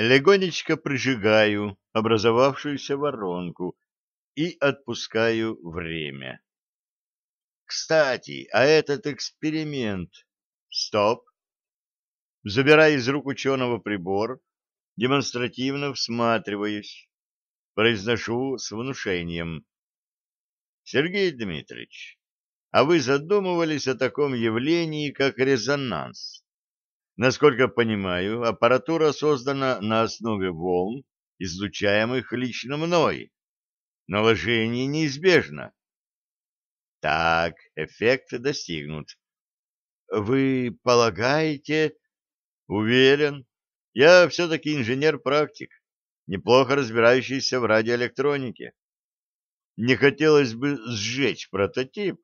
Легонечко прижигаю образовавшуюся воронку и отпускаю время. Кстати, а этот эксперимент... Стоп! Забирая из рук ученого прибор, демонстративно всматриваюсь. Произношу с внушением. Сергей Дмитриевич, а вы задумывались о таком явлении, как резонанс? Насколько понимаю, аппаратура создана на основе волн, излучаемых лично мной. Наложение неизбежно. Так, эффект достигнут. Вы полагаете... Уверен. Я все-таки инженер-практик, неплохо разбирающийся в радиоэлектронике. Не хотелось бы сжечь прототип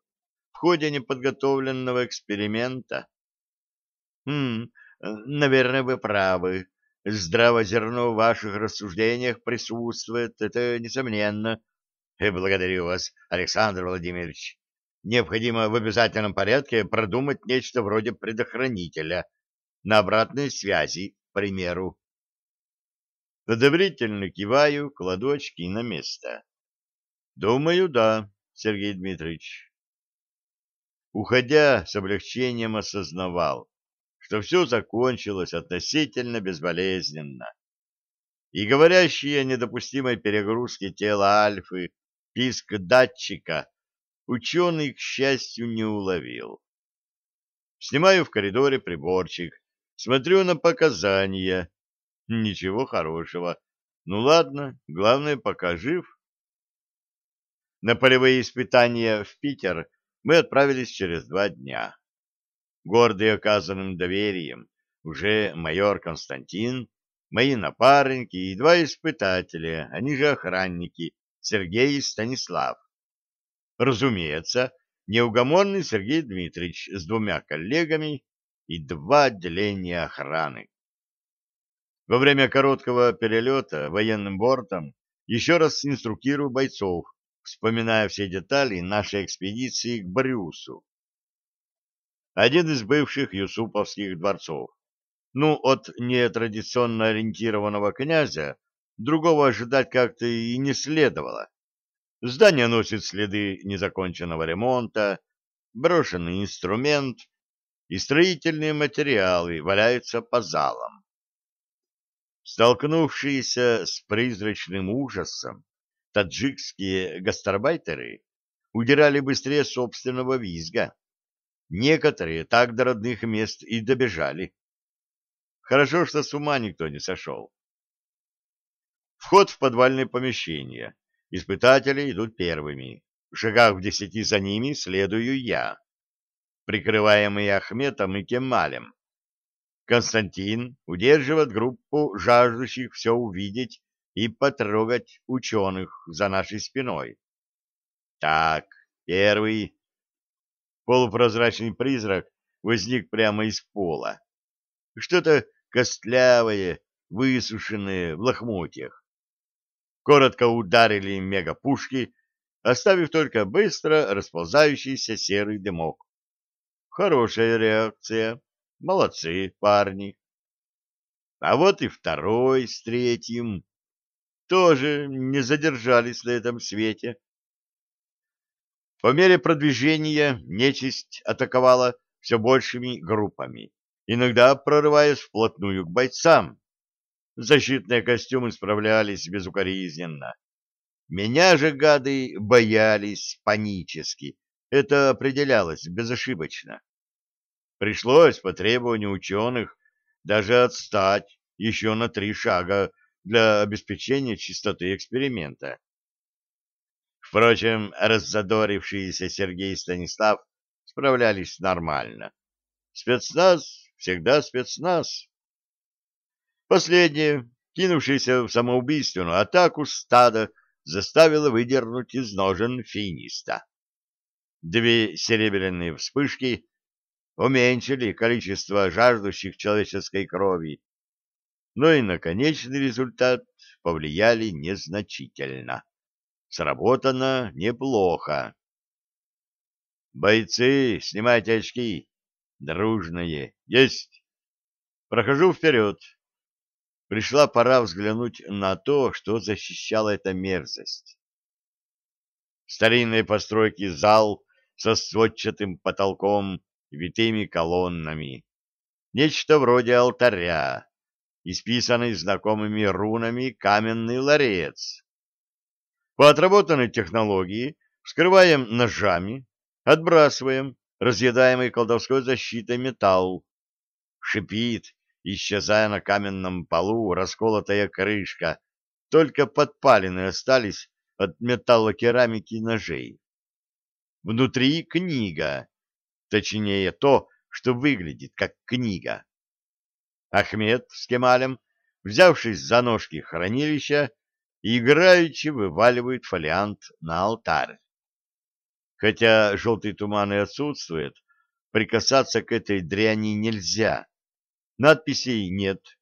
в ходе неподготовленного эксперимента. Хм, наверное, вы правы. Здраво зерно в ваших рассуждениях присутствует, это несомненно. И благодарю вас, Александр Владимирович. Необходимо в обязательном порядке продумать нечто вроде предохранителя на обратной связи, к примеру. Одобрительно киваю, кладу очки на место. Думаю, да, Сергей Дмитриевич. Уходя, с облегчением осознавал, что все закончилось относительно безболезненно. И говорящие о недопустимой перегрузке тела Альфы писк датчика ученый, к счастью, не уловил. Снимаю в коридоре приборчик, смотрю на показания. Ничего хорошего. Ну ладно, главное, пока жив. На полевые испытания в Питер мы отправились через два дня гордый оказанным доверием, уже майор Константин, мои напарники и два испытателя, они же охранники, Сергей и Станислав. Разумеется, неугомонный Сергей Дмитриевич с двумя коллегами и два отделения охраны. Во время короткого перелета военным бортом еще раз инструктирую бойцов, вспоминая все детали нашей экспедиции к Брюсу один из бывших юсуповских дворцов. Ну, от нетрадиционно ориентированного князя другого ожидать как-то и не следовало. Здание носит следы незаконченного ремонта, брошенный инструмент и строительные материалы валяются по залам. Столкнувшиеся с призрачным ужасом, таджикские гастарбайтеры удирали быстрее собственного визга. Некоторые так до родных мест и добежали. Хорошо, что с ума никто не сошел. Вход в подвальное помещение. Испытатели идут первыми. В шагах в десяти за ними следую я, прикрываемый Ахметом и Кемалем. Константин удерживает группу жаждущих все увидеть и потрогать ученых за нашей спиной. Так, первый Полупрозрачный призрак возник прямо из пола. Что-то костлявое, высушенное в лохмотьях. Коротко ударили мегапушки, оставив только быстро расползающийся серый дымок. Хорошая реакция. Молодцы, парни. А вот и второй с третьим тоже не задержались на этом свете. По мере продвижения нечисть атаковала все большими группами, иногда прорываясь вплотную к бойцам. Защитные костюмы справлялись безукоризненно. Меня же гады боялись панически. Это определялось безошибочно. Пришлось по требованию ученых даже отстать еще на три шага для обеспечения чистоты эксперимента. Впрочем, раззадорившиеся Сергей и Станислав справлялись нормально. Спецназ всегда спецназ. Последнее, кинувшееся в самоубийственную атаку стада, заставило выдернуть из ножен финиста. Две серебряные вспышки уменьшили количество жаждущих человеческой крови, но и на конечный результат повлияли незначительно. Сработано неплохо. Бойцы, снимайте очки. Дружные. Есть. Прохожу вперед. пришла пора взглянуть на то, что защищала эта мерзость. Старинные постройки зал со сводчатым потолком витыми колоннами. Нечто вроде алтаря, исписанный знакомыми рунами каменный ларец. По отработанной технологии вскрываем ножами, отбрасываем разъедаемый колдовской защитой металл. Шипит, исчезая на каменном полу, расколотая крышка, только подпалины остались от металлокерамики ножей. Внутри книга, точнее то, что выглядит как книга. Ахмед с Кемалем, взявшись за ножки хранилища, играючи вываливают фолиант на алтарь. Хотя желтый туман и отсутствует, прикасаться к этой дряни нельзя. Надписей нет.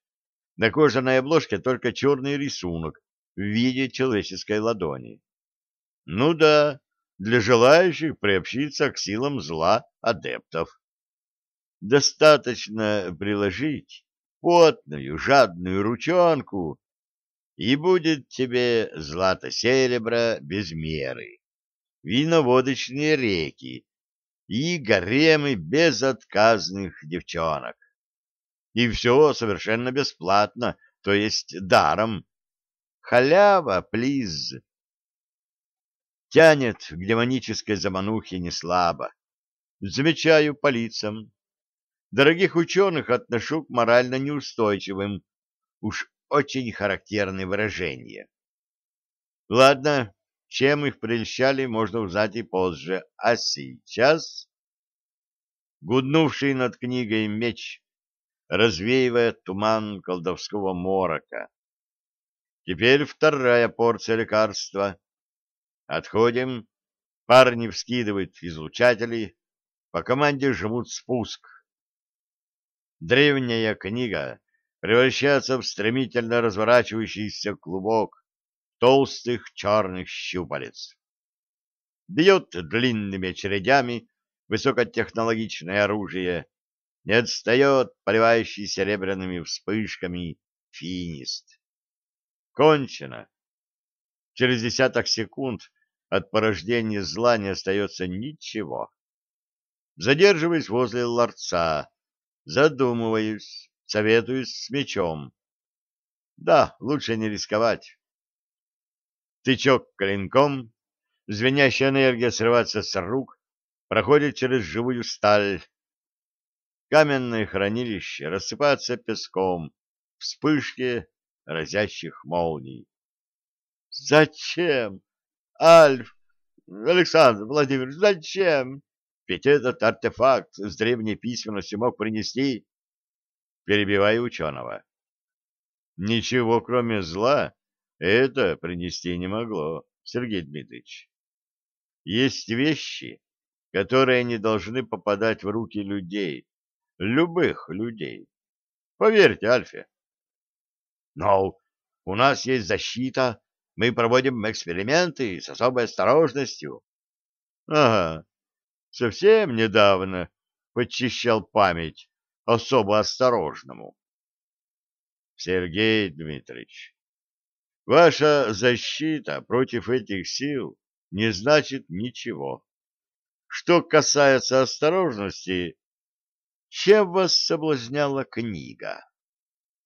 На кожаной обложке только черный рисунок в виде человеческой ладони. Ну да, для желающих приобщиться к силам зла адептов. Достаточно приложить потную, жадную ручонку, и будет тебе злато-серебро без меры, виноводочные реки и гаремы безотказных девчонок. И все совершенно бесплатно, то есть даром. Халява, плиз. Тянет к демонической заманухе не слабо. Замечаю по лицам. Дорогих ученых отношу к морально неустойчивым. Уж очень характерные выражения. Ладно, чем их прельщали, можно узнать и позже. А сейчас... Гуднувший над книгой меч, развеивая туман колдовского морока. Теперь вторая порция лекарства. Отходим. Парни вскидывают излучатели. По команде жмут спуск. Древняя книга превращается в стремительно разворачивающийся клубок толстых черных щупалец. Бьет длинными очередями высокотехнологичное оружие, не отстает поливающий серебряными вспышками финист. Кончено. Через десяток секунд от порождения зла не остается ничего. Задерживаюсь возле ларца, Задумываюсь, советуюсь с мечом. Да, лучше не рисковать. Тычок клинком, звенящая энергия срывается с рук, проходит через живую сталь. Каменное хранилище рассыпается песком, вспышки разящих молний. Зачем? Альф, Александр Владимирович, зачем? Ведь этот артефакт с древней письменностью мог принести, перебивая ученого. Ничего, кроме зла, это принести не могло, Сергей Дмитриевич. Есть вещи, которые не должны попадать в руки людей, любых людей. Поверьте, Альфе. Но у нас есть защита, мы проводим эксперименты с особой осторожностью. Ага, совсем недавно подчищал память особо осторожному. Сергей Дмитриевич, ваша защита против этих сил не значит ничего. Что касается осторожности, чем вас соблазняла книга?